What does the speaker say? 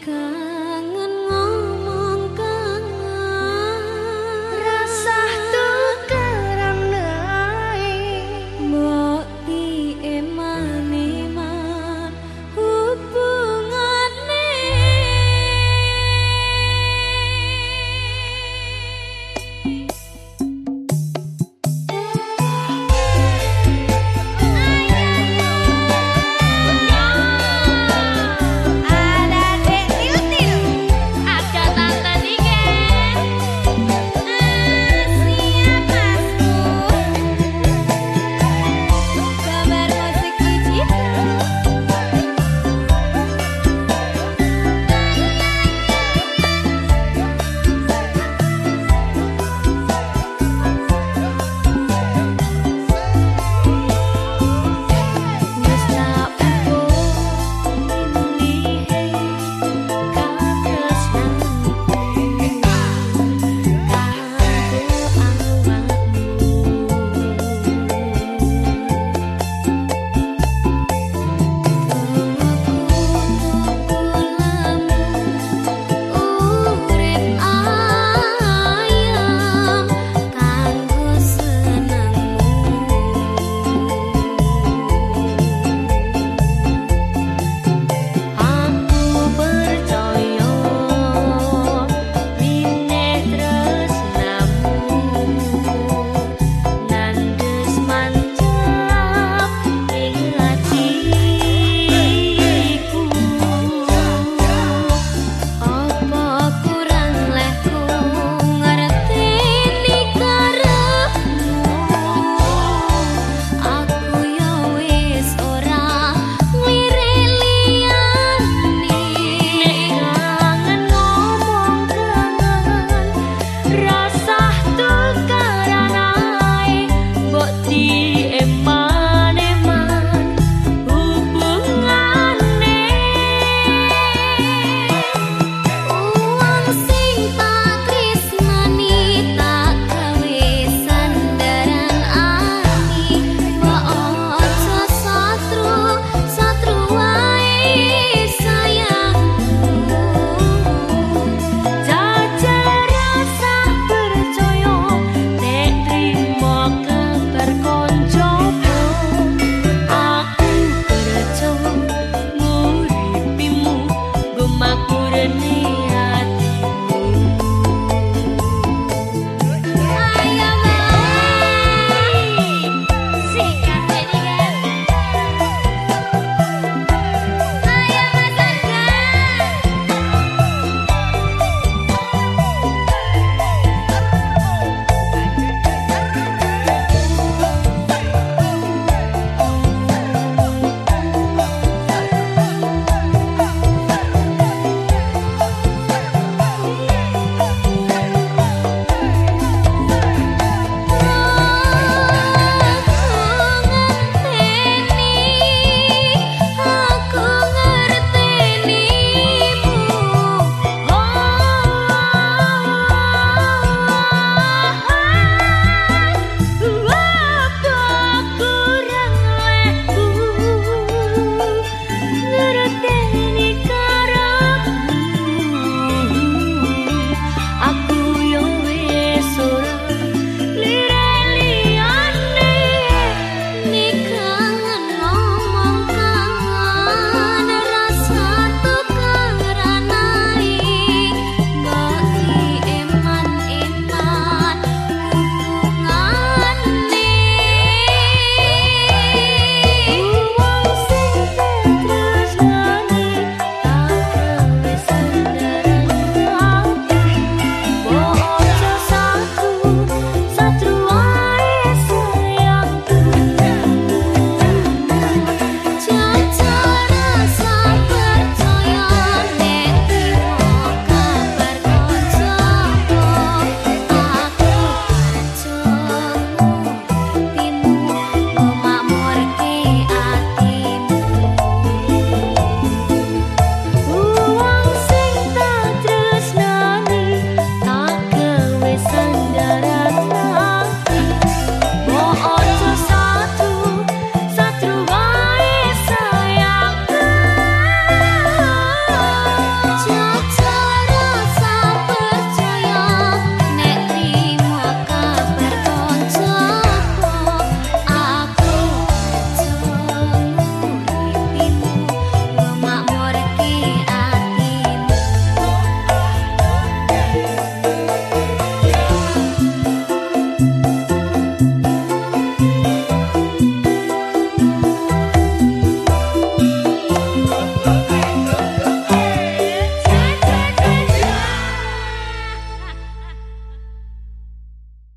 makmur